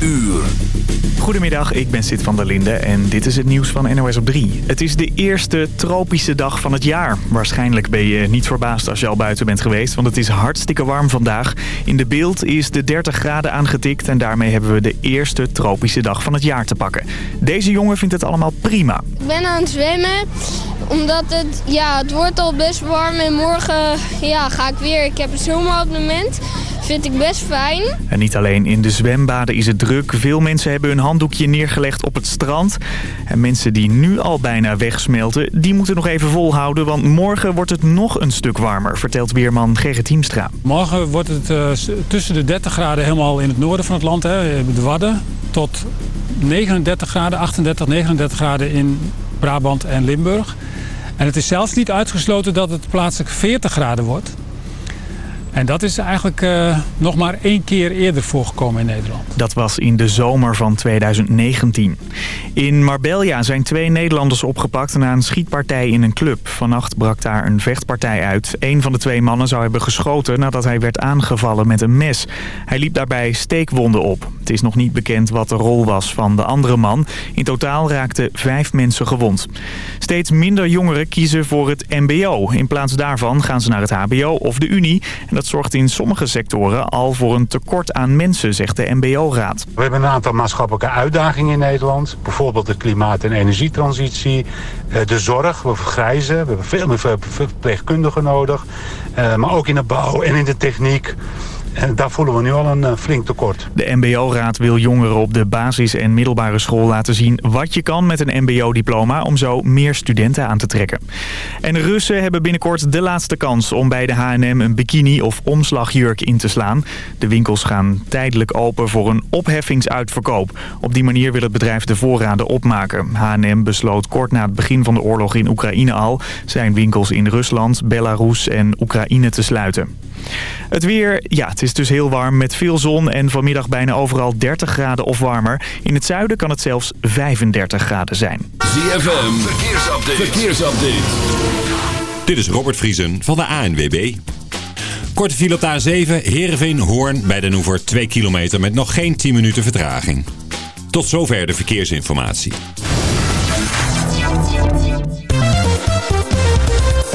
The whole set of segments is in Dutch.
uur. Goedemiddag, ik ben Sid van der Linde en dit is het nieuws van NOS op 3. Het is de eerste tropische dag van het jaar. Waarschijnlijk ben je niet verbaasd als je al buiten bent geweest, want het is hartstikke warm vandaag. In de beeld is de 30 graden aangetikt en daarmee hebben we de eerste tropische dag van het jaar te pakken. Deze jongen vindt het allemaal prima. Ik ben aan het zwemmen, omdat het, ja, het wordt al best warm en morgen ja, ga ik weer. Ik heb een zomerabonnement. Vind ik best fijn. En niet alleen in de zwembaden is het druk. Veel mensen hebben hun handdoekje neergelegd op het strand. En mensen die nu al bijna wegsmelten, die moeten nog even volhouden. Want morgen wordt het nog een stuk warmer, vertelt weerman Gerrit Hiemstra. Morgen wordt het uh, tussen de 30 graden helemaal in het noorden van het land, hè, de Wadden, tot 39 graden, 38, 39 graden in Brabant en Limburg. En het is zelfs niet uitgesloten dat het plaatselijk 40 graden wordt. En dat is eigenlijk uh, nog maar één keer eerder voorgekomen in Nederland. Dat was in de zomer van 2019. In Marbella zijn twee Nederlanders opgepakt na een schietpartij in een club. Vannacht brak daar een vechtpartij uit. Een van de twee mannen zou hebben geschoten nadat hij werd aangevallen met een mes. Hij liep daarbij steekwonden op. Het is nog niet bekend wat de rol was van de andere man. In totaal raakten vijf mensen gewond. Steeds minder jongeren kiezen voor het mbo. In plaats daarvan gaan ze naar het hbo of de unie. En dat zorgt in sommige sectoren al voor een tekort aan mensen, zegt de MBO-raad. We hebben een aantal maatschappelijke uitdagingen in Nederland. Bijvoorbeeld de klimaat- en energietransitie, eh, de zorg, we vergrijzen. We hebben veel meer verpleegkundigen nodig. Eh, maar ook in de bouw en in de techniek. En daar voelen we nu al een uh, flink tekort. De MBO-raad wil jongeren op de basis- en middelbare school laten zien wat je kan met een MBO-diploma om zo meer studenten aan te trekken. En Russen hebben binnenkort de laatste kans om bij de H&M een bikini of omslagjurk in te slaan. De winkels gaan tijdelijk open voor een opheffingsuitverkoop. Op die manier wil het bedrijf de voorraden opmaken. H&M besloot kort na het begin van de oorlog in Oekraïne al zijn winkels in Rusland, Belarus en Oekraïne te sluiten. Het weer, ja, het is dus heel warm met veel zon en vanmiddag bijna overal 30 graden of warmer. In het zuiden kan het zelfs 35 graden zijn. ZFM, verkeersupdate. verkeersupdate. Dit is Robert Vriesen van de ANWB. Korte file op de A7, Heerenveen-Hoorn bij Den Oever 2 kilometer met nog geen 10 minuten vertraging. Tot zover de verkeersinformatie.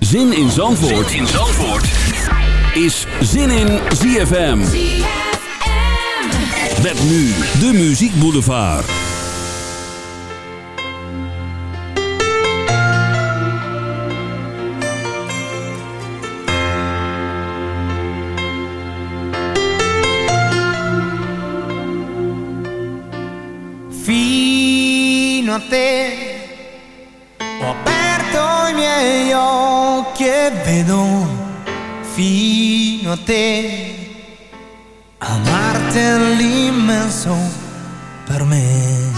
Zin in Zandvoort, zin in Zandvoort. is Zin in ZFM. Met nu de Muziek Boulevard. Fino a te miei occhi e vedo fino a te amarti è l'immenso per me.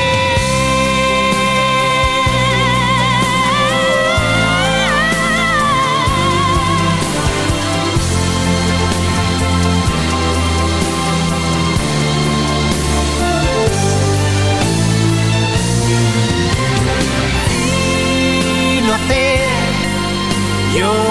nothing. You're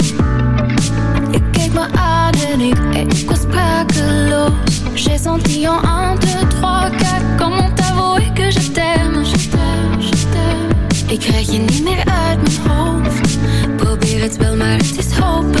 J'ai senti en 1, 2, 3, 4 Comment t'avouer que je t'aime, je t'aime, je t'aime? Ik krijg je niet meer uit mijn hoofd Probeer het wel, maar het is hopeloos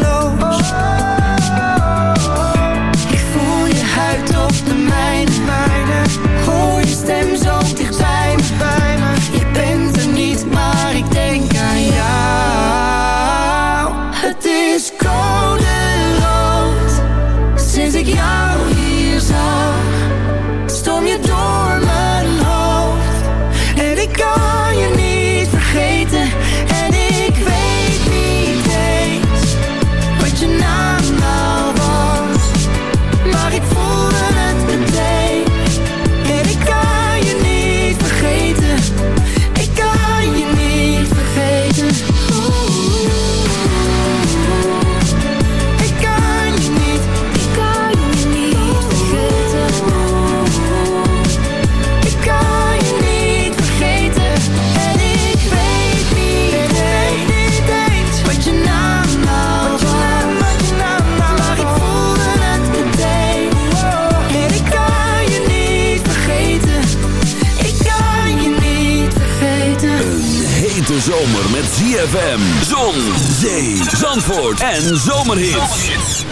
en zomerhits.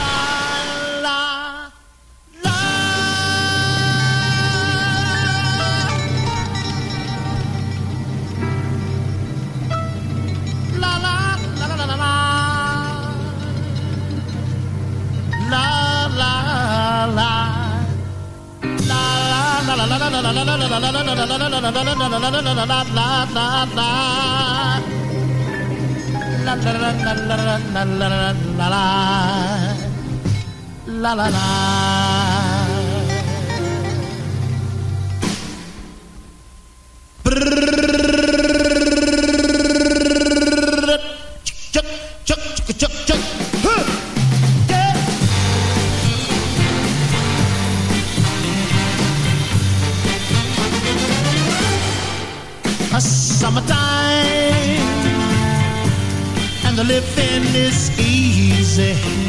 la la la. Summertime and the living is easy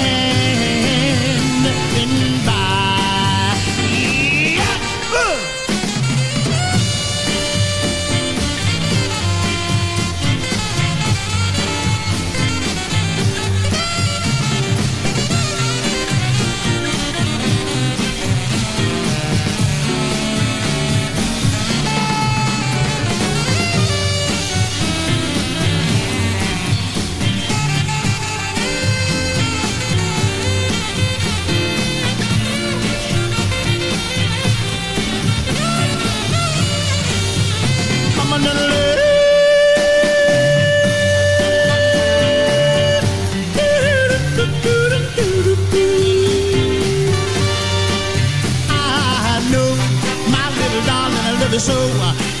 so,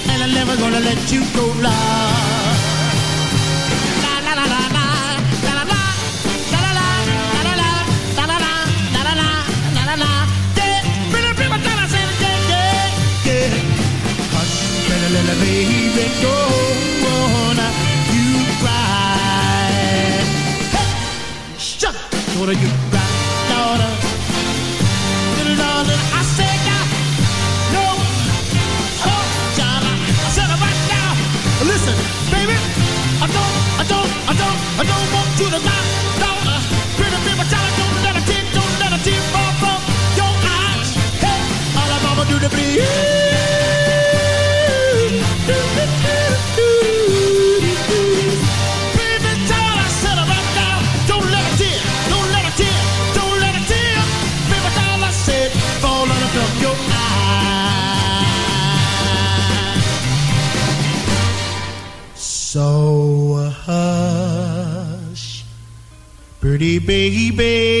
and I'm never gonna let you go. La la la la la. Baby, go you cry. Hey, shut. What are you? Baby.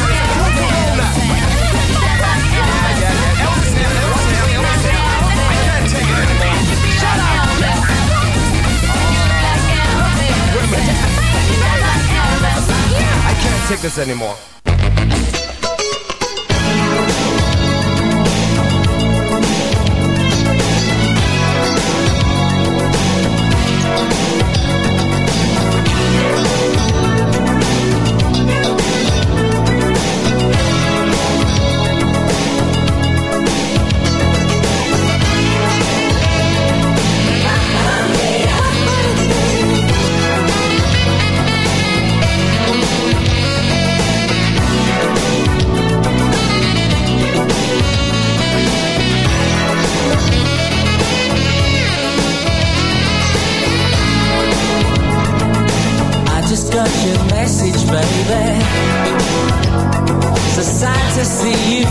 Take this anymore. To see you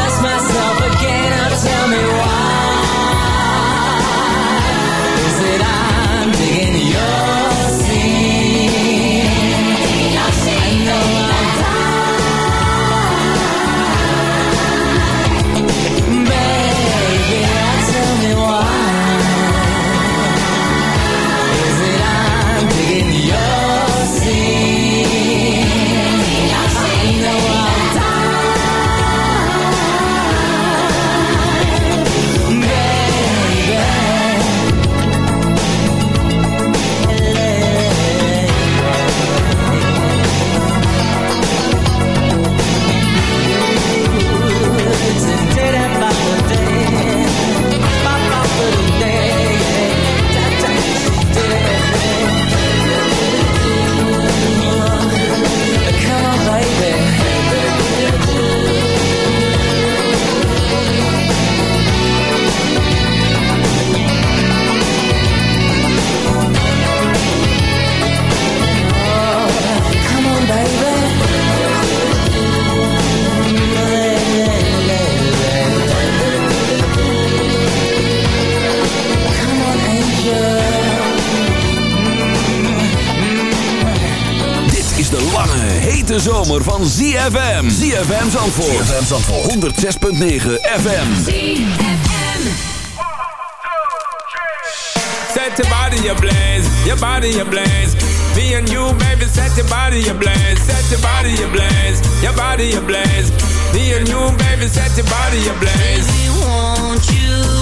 hete zomer van ZFM. ZFM Zandvoort. ZFM Zandvoort. 106.9 FM. Set your body ablaze, your body ablaze. Me and you, baby, set your body ablaze. Set your body ablaze, your body ablaze. Me and you, baby, set your body ablaze. Baby, won't you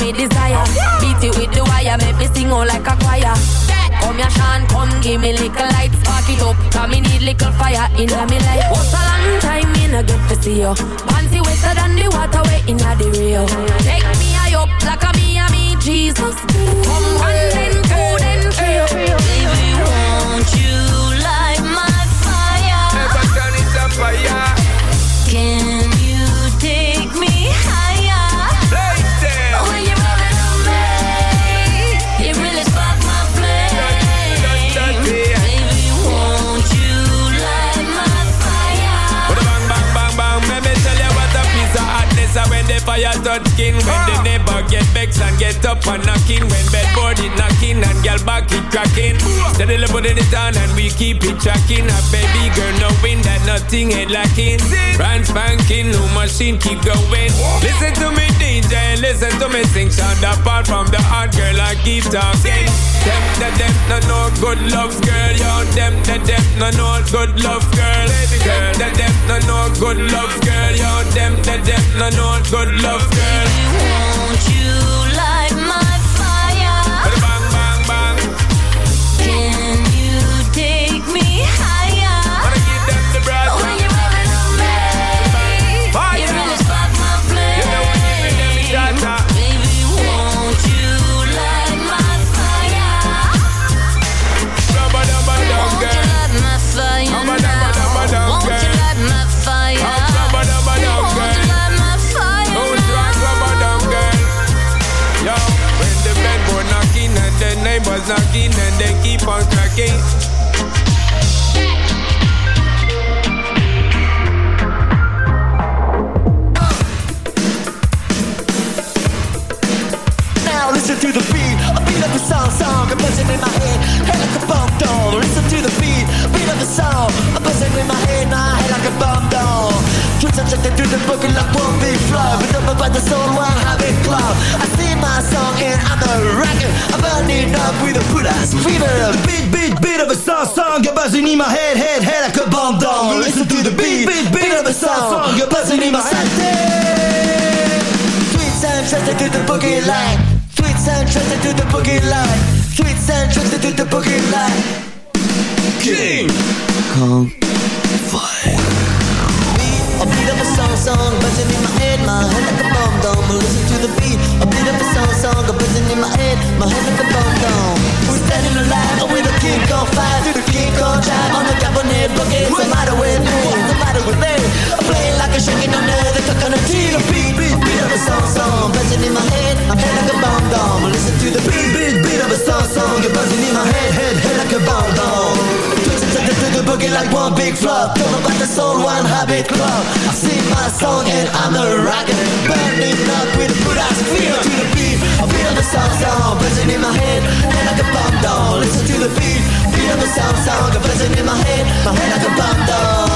Me desire. Beat it with the wire, make me sing all like a choir. Come here, Sean, come give me little light, spark it up. Cause me need little fire in me life. What's a long time me no get to see you? Panty wetter than the water way in the Rio. Take me high up like a me and me Jesus. Come one then two then three. Baby, won't you light my fire? Never turn it up fire. Fire touch skin, when the neighbor get vexed and get up and knocking, when bedboard it knocking and girl back it cracking. Steadily putting it on and we keep it tracking. A baby girl knowing that nothing ain't lacking. Brand spanking, new machine keep going. Listen to me DJ, listen to me sing. Sound apart from the hard girl, I keep talking. Them, the them, no no good love girl, yo. Them, the them, no no good love girl. Them, the them, no no good love girl, yo. Them, the them, no no good love girl. Won't you song, song, a buzzing in my head, head like a bomb doll. Listen to the beat, beat of the song, a buzzing in my head, my head like a bomb doll. And check it through the book like one big flow, but up by the soul, one habit club. I sing my song and I'm a rocker, I'm burning up with a put ass fever. Beat, beat, beat of a song, song, a buzzing in my head, head, head like a bomb doll. Listen to the beat, beat, beat of a song, song, a buzzing in my head. Sweet sound trusted to the boogie line. Streets and tricks, I the boogie line. Sweet and tricks, I the boogie line. King Kong Fire. Beat of a song, song, buzzing in my head, my head like a bomb dome. Listen to the beat, a beat of a song, song, buzzing in my head, my head like a bomb dome. We're standing alive with a king on fire, the king on drive on the cabinet boogie. What's the matter with me? The matter with me? I'm playing like a shaking under the coconut tree. The beat, beat, beat of a song, song, buzzing in my head, my head like a bomb dome. Listen to the beat, beat, beat of a song, song, buzzing in my head, head, head like a bomb dome. Twitching to the, the boogie like one big flop. Don't know about the soul, one habit club. I sing my song and I'm a rocker. Burning up with a good ass feel to the beat. I feel the sound song, buzzing in my head, head like a bomb dome. Listen to the beat, of a song, song, buzzing in my head, my head like a bomb dome.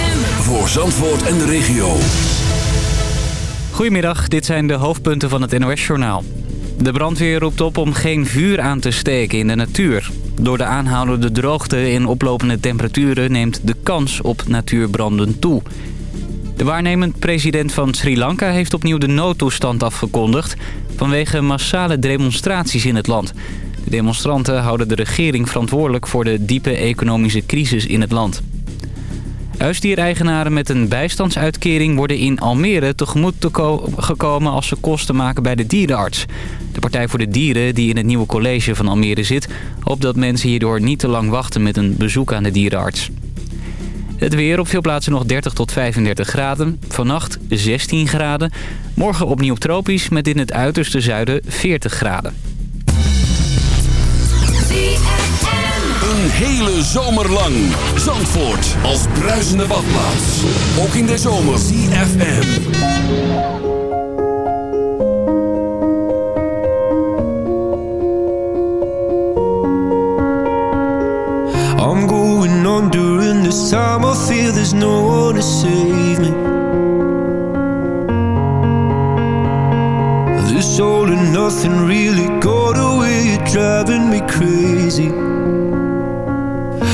Voor Zandvoort en de regio. Goedemiddag, dit zijn de hoofdpunten van het NOS-journaal. De brandweer roept op om geen vuur aan te steken in de natuur. Door de aanhoudende droogte en oplopende temperaturen neemt de kans op natuurbranden toe. De waarnemend president van Sri Lanka heeft opnieuw de noodtoestand afgekondigd... vanwege massale demonstraties in het land. De demonstranten houden de regering verantwoordelijk voor de diepe economische crisis in het land. Huisdiereigenaren met een bijstandsuitkering worden in Almere tegemoet te ko- gekomen als ze kosten maken bij de dierenarts. De Partij voor de Dieren, die in het nieuwe college van Almere zit, hoopt dat mensen hierdoor niet te lang wachten met een bezoek aan de dierenarts. Het weer op veel plaatsen nog 30 tot 35 graden. Vannacht 16 graden. Morgen opnieuw tropisch met in het uiterste zuiden 40 graden. hele zomer lang. Zandvoort als bruisende badplaats. Ook in de zomer. CFM. I'm going on during this time. I feel there's no one to save me. This all and nothing really got away, driving me crazy.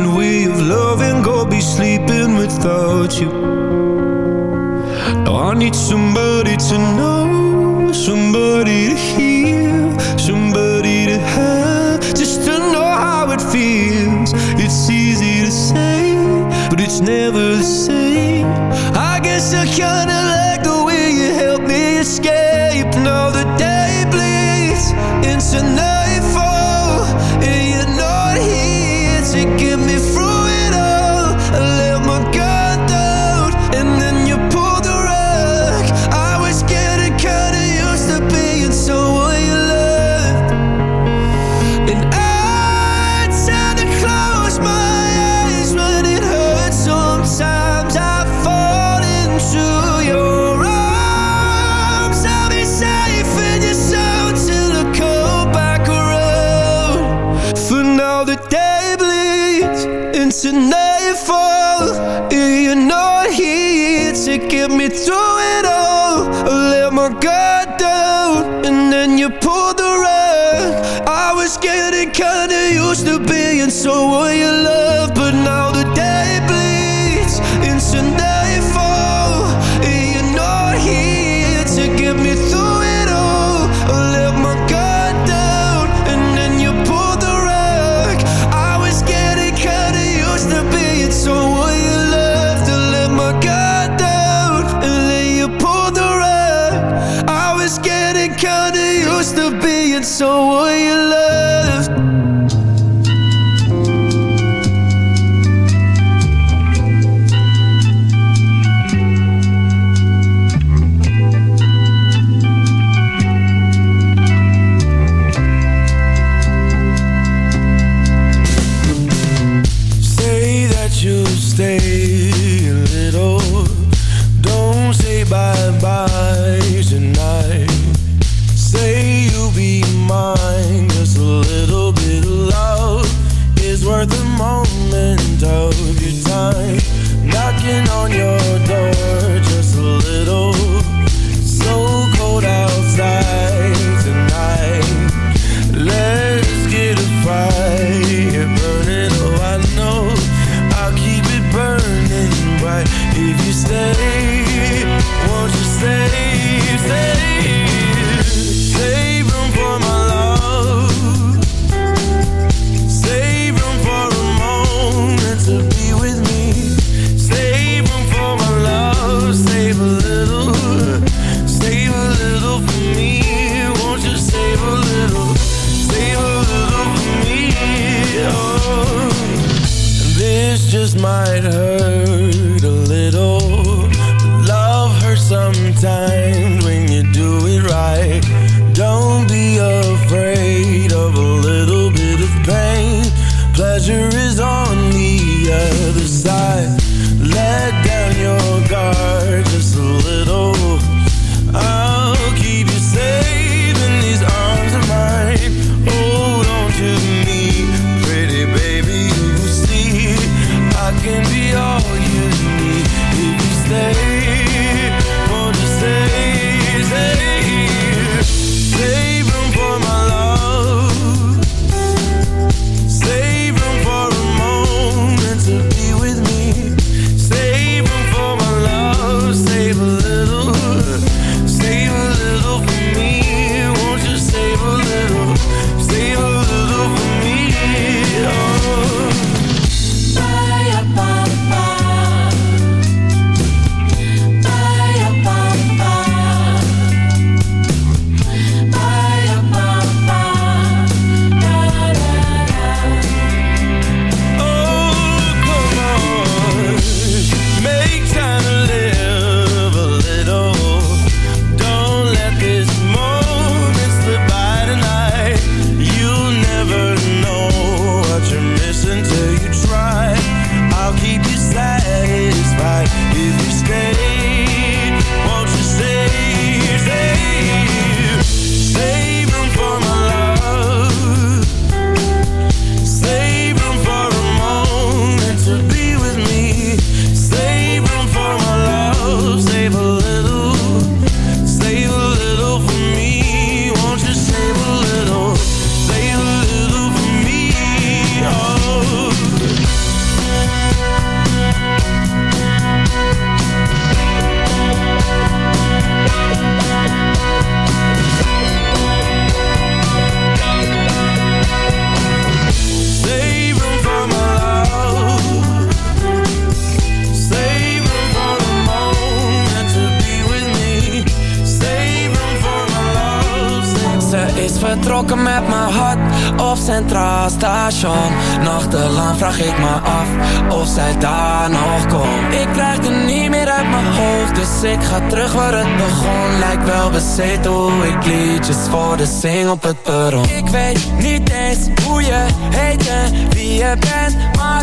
Way we of love and go be sleeping without you. I need somebody to know.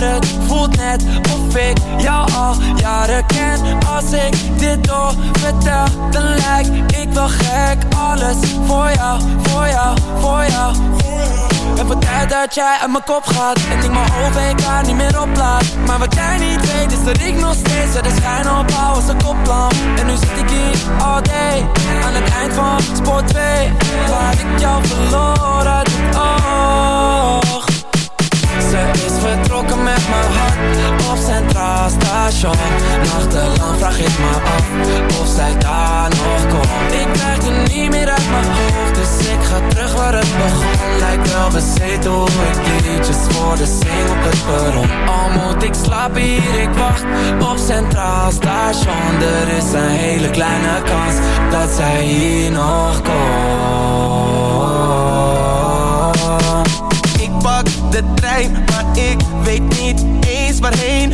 Het voelt net of ik jou al jaren ken. Als ik dit door vertel, dan lijk ik wel gek. Alles voor jou, voor jou, voor jou. Het wordt tijd dat jij uit mijn kop gaat. En ik mijn OVK niet meer oplaat. Maar wat jij niet weet is dat ik nog steeds Er de schijn opbouw als een koplamp En nu zit ik hier all day Aan het eind van sport 2 Waar ik jou het oog ze is Station. Nachtelang vraag ik me af of zij daar nog komt. Ik krijg het niet meer uit mijn hoofd, dus ik ga terug waar het begon. Lijkt wel bezeten hoe ik liedjes voor de zing op het perron. Al moet ik slapen hier, ik wacht op Centraal Station. Er is een hele kleine kans dat zij hier nog komt. Ik pak de trein, maar ik weet niet eens waarheen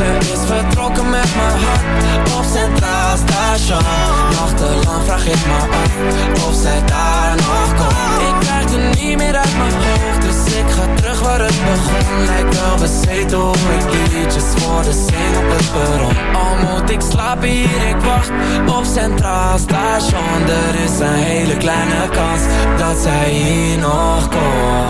Ze is vertrokken met mijn hart op Centraal Station. Nachtelang vraag ik me af of zij daar nog komt. Ik krijg het niet meer uit mijn hoofd, dus ik ga terug waar het begon. Lijkt wel bezeten hoe ik liedjes voor de zing op het perron. Al moet ik slapen hier, ik wacht op Centraal Station. Er is een hele kleine kans dat zij hier nog komt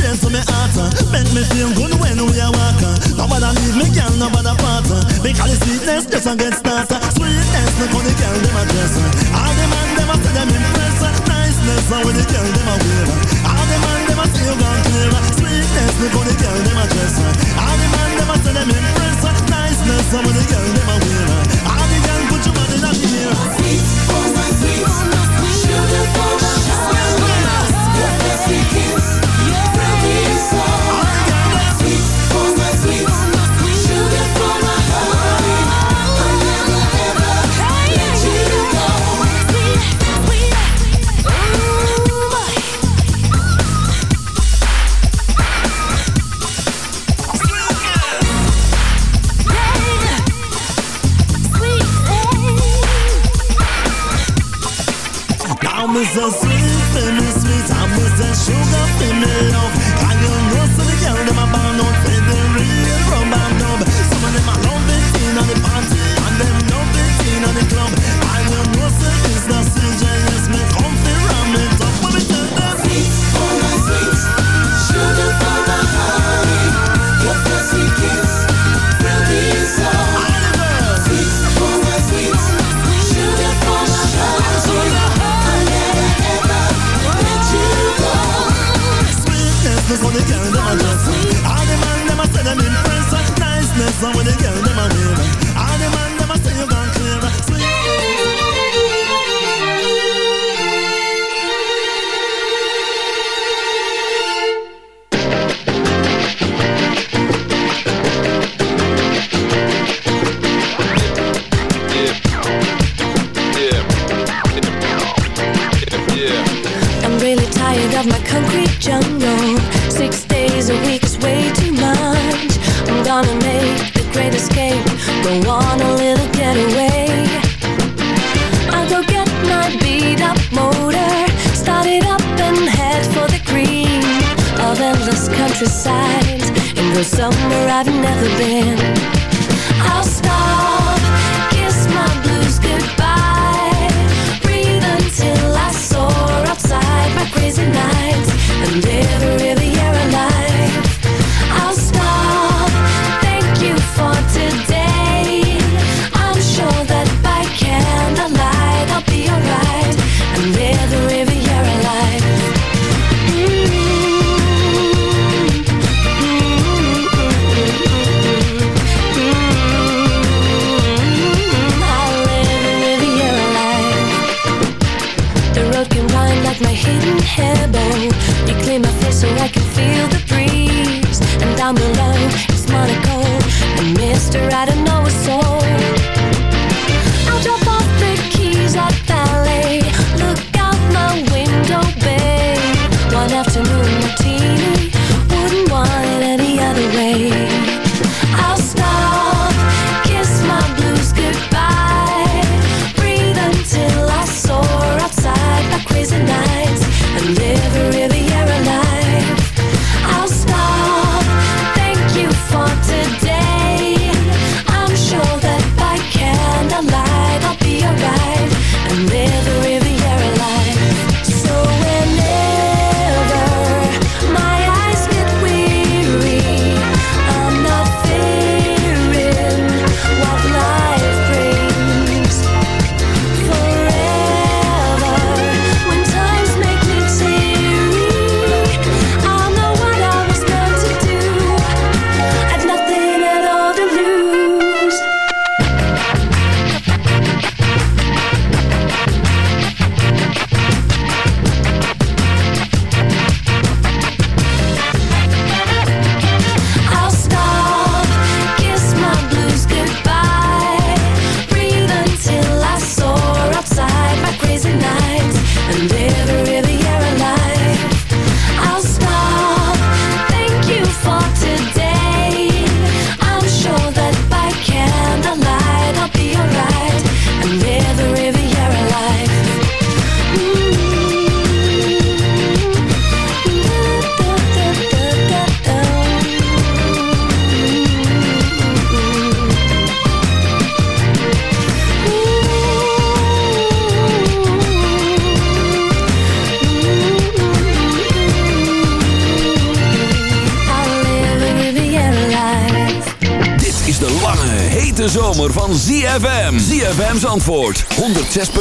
Straight to me heart uh, Make me feel good when we are walking. Nobody leave me, girl, nobody part uh, Because the sweetness just a get started. Sweetness, look how the girl, them a dress uh. All the man, them a say them impress Niceness, how the girl, them a wear All the man, them a say you gone clear Sweetness, look how the girl, them a dress All the man, them a say them impress Niceness, how the girl, them a wear All the girl, put your body in the air oh, Sweet, oh my sweet, sugar for my heart. Your first kiss, I'm a sweet, finna sweet I'm a sugar, finna love I don't know the girl them a bound out Say the real rum and dub. Some of them a love it in on the party And them love it in on the club I don't know so it's not when the girl them a dress. All the man them a say them impress. Niceness when the girl them a wear. All the man them a say you gone clear. the band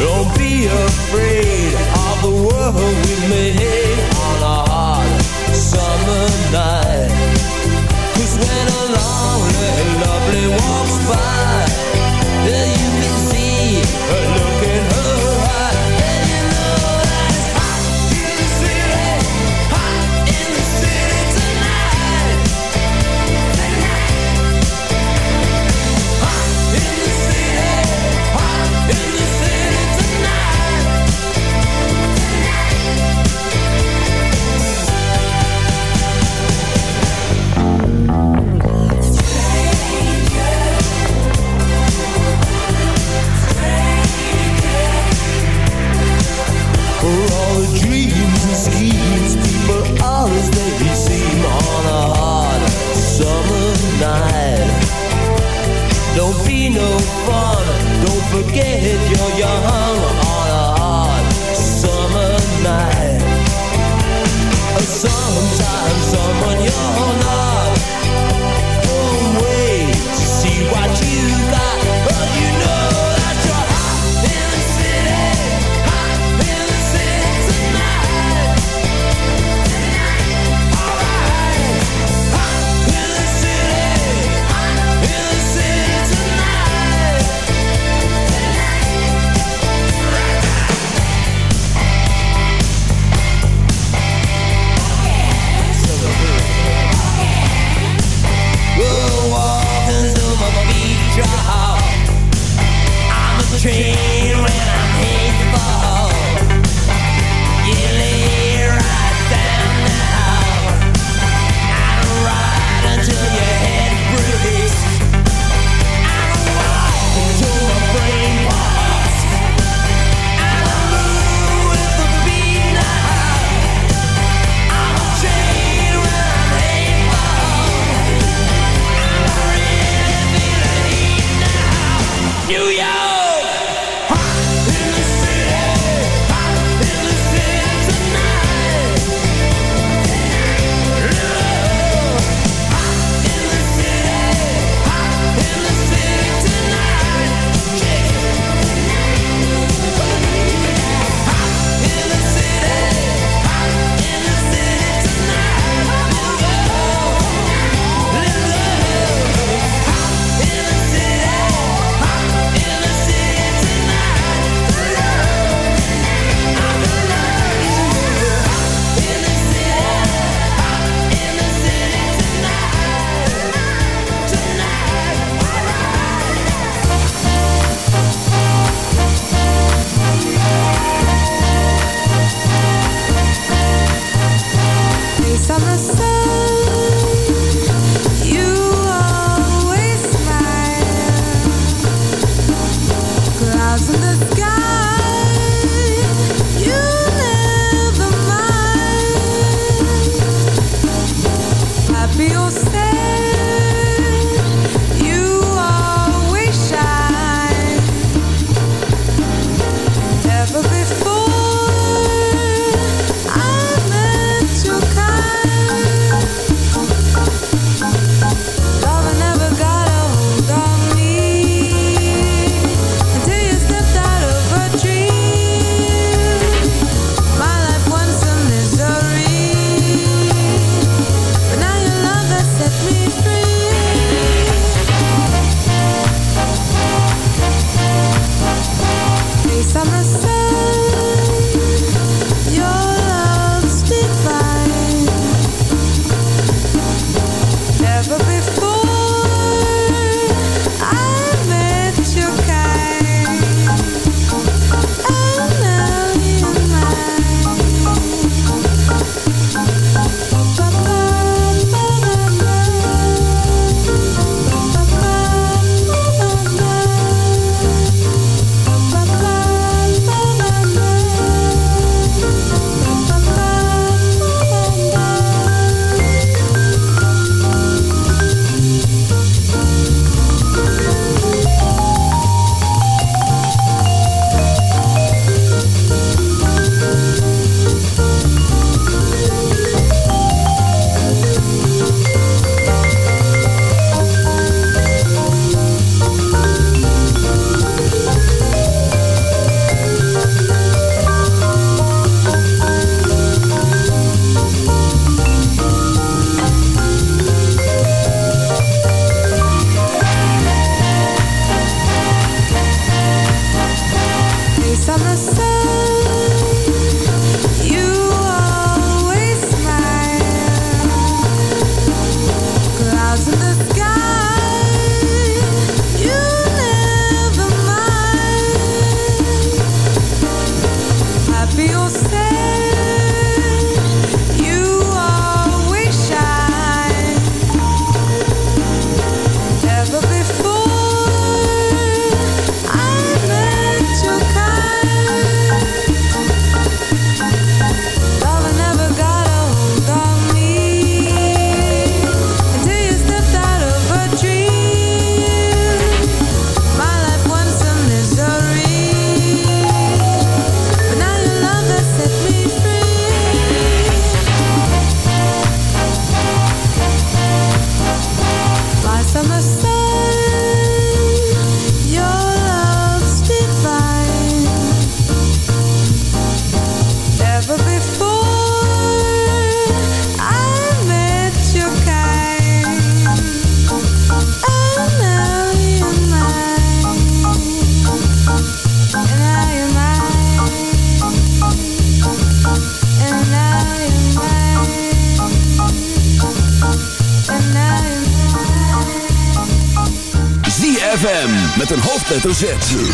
Don't be afraid of the world we made on a hot summer night. Cause when a lonely, lovely walks by, fun. Don't forget you're young on a hot summer night. Sometimes someone you're not. hoofdletter Z